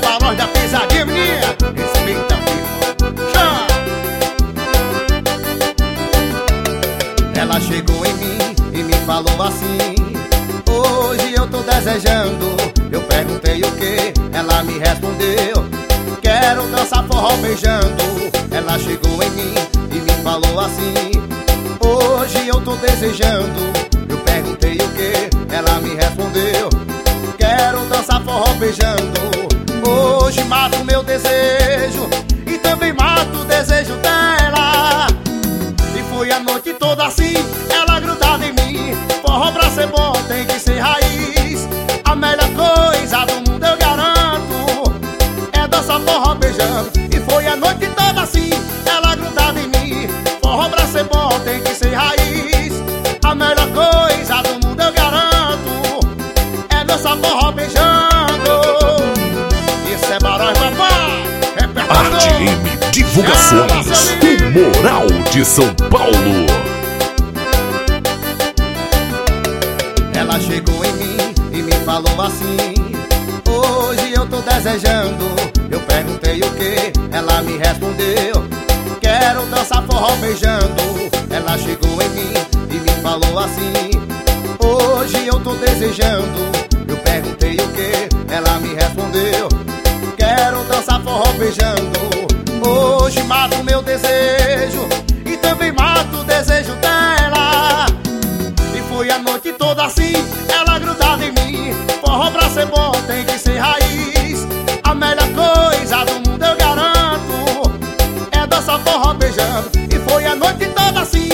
balões da pesadinha, menina. Esse meio tá vivo. Ela chegou em mim e me falou assim. Hoje eu tô desejando. Eu perguntei o que, ela me respondeu. Quero dançar forró beijando. Ela chegou em mim e me falou assim. Hoje eu tô desejando. Eu perguntei o que, ela me respondeu. Quero dançar forró beijando Hoje mato meu desejo E também mato o desejo dela. E foi a noite toda assim Ela grudada em mim Forró pra ser bom tem que ser raiz. A melhor coisa do mundo eu garanto É dançar forró beijando. E foi a noite toda assim Ela grudada em mim Forró pra ser bom tem que ser raiz. A melhor coisa do mundo eu garanto É dançar forró beijando Repertório Arte M Divulgações. O Moral de São Paulo. Ela chegou em mim e me falou assim Hoje eu tô desejando Eu perguntei o que, ela me respondeu Quero dançar forró beijando Ela chegou em mim e me falou assim Hoje eu tô desejando mato meu desejo E também mato o desejo dela. E foi a noite toda assim, ela grudada em mim. Forró pra ser bom tem que ser raiz. A melhor coisa do mundo eu garanto É dançar forró beijando. E foi a noite toda assim,